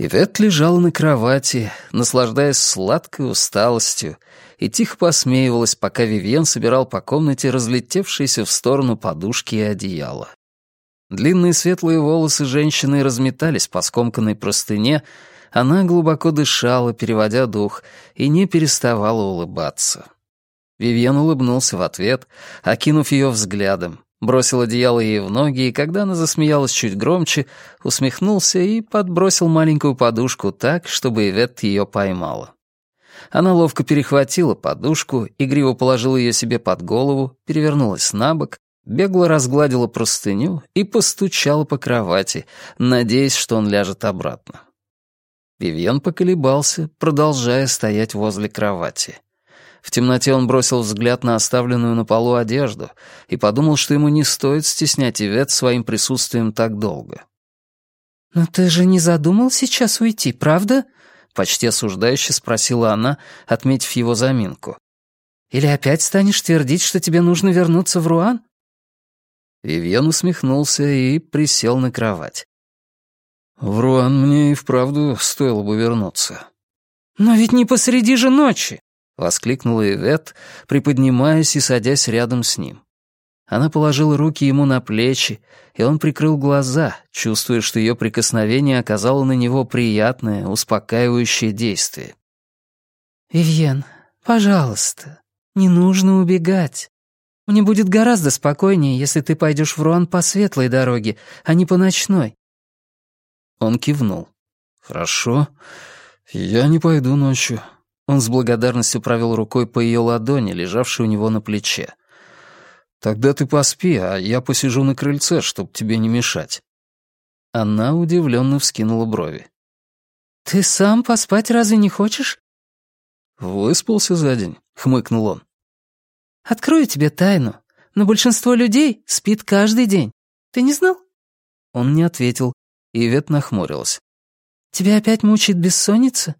Ивет лежала на кровати, наслаждаясь сладкой усталостью, и тихо посмеивалась, пока Вивьен собирал по комнате разлетевшиеся в сторону подушки и одеяла. Длинные светлые волосы женщины разметались по скомканной простыне, она глубоко дышала, переводя дух, и не переставала улыбаться. Вивьен улыбнулся в ответ, окинув ее взглядом, бросил одеяло ей в ноги, и когда она засмеялась чуть громче, усмехнулся и подбросил маленькую подушку так, чтобы Ивет ее поймала. Она ловко перехватила подушку, игриво положила ее себе под голову, перевернулась на бок, бегло разгладила простыню и постучала по кровати, надеясь, что он ляжет обратно. Вивьен поколебался, продолжая стоять возле кровати. В темноте он бросил взгляд на оставленную на полу одежду и подумал, что ему не стоит стеснять Ивет своим присутствием так долго. «Но ты же не задумал сейчас уйти, правда?» — почти осуждающе спросила она, отметив его заминку. «Или опять станешь твердить, что тебе нужно вернуться в Руан?» Вивьен усмехнулся и присел на кровать. В Руан мне и вправду стоило бы вернуться. «Но ведь не посреди же ночи!» — воскликнула Ивет, приподнимаясь и садясь рядом с ним. Она положила руки ему на плечи, и он прикрыл глаза, чувствуя, что ее прикосновение оказало на него приятное, успокаивающее действие. «Вивьен, пожалуйста, не нужно убегать. Мне будет гораздо спокойнее, если ты пойдешь в Руан по светлой дороге, а не по ночной. Он кивнул. «Хорошо. Я не пойду ночью». Он с благодарностью провел рукой по ее ладони, лежавшей у него на плече. «Тогда ты поспи, а я посижу на крыльце, чтобы тебе не мешать». Она удивленно вскинула брови. «Ты сам поспать разве не хочешь?» «Выспался за день», — хмыкнул он. «Открою тебе тайну, но большинство людей спит каждый день. Ты не знал?» Он не ответил, Ивет нахмурилась. «Тебя опять мучает бессонница?»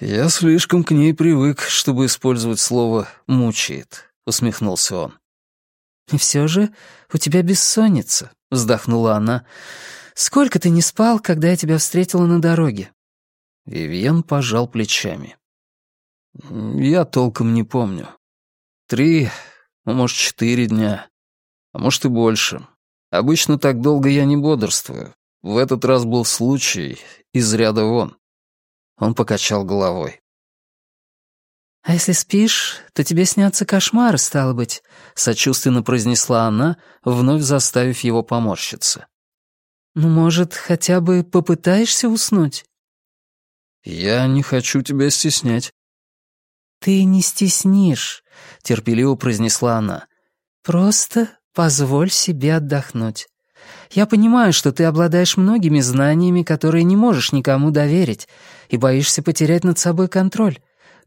«Я слишком к ней привык, чтобы использовать слово «мучает», — усмехнулся он. «И все же у тебя бессонница», — вздохнула она. «Сколько ты не спал, когда я тебя встретила на дороге?» Вивьен пожал плечами. «Я толком не помню. Три, ну, может, четыре дня, а может и больше. Обычно так долго я не бодрствую. В этот раз был случай из ряда вон. Он покачал головой. «А если спишь, то тебе снятся кошмары, стало быть», — сочувственно произнесла она, вновь заставив его поморщиться. «Ну, может, хотя бы попытаешься уснуть?» «Я не хочу тебя стеснять». «Ты не стеснишь», — терпеливо произнесла она. «Просто Позволь себе отдохнуть. Я понимаю, что ты обладаешь многими знаниями, которые не можешь никому доверить, и боишься потерять над собой контроль.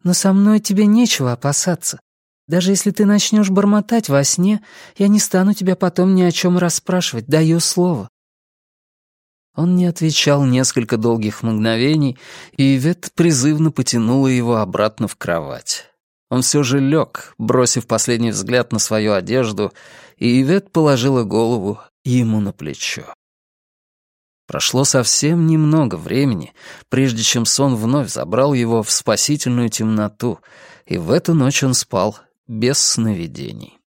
Но со мной тебе нечего опасаться. Даже если ты начнешь бормотать во сне, я не стану тебя потом ни о чем расспрашивать, даю слово». Он не отвечал несколько долгих мгновений, и Ивет призывно потянула его обратно в кровать. Он все же лег, бросив последний взгляд на свою одежду, и Ивет положила голову ему на плечо. Прошло совсем немного времени, прежде чем сон вновь забрал его в спасительную темноту, и в эту ночь он спал без сновидений.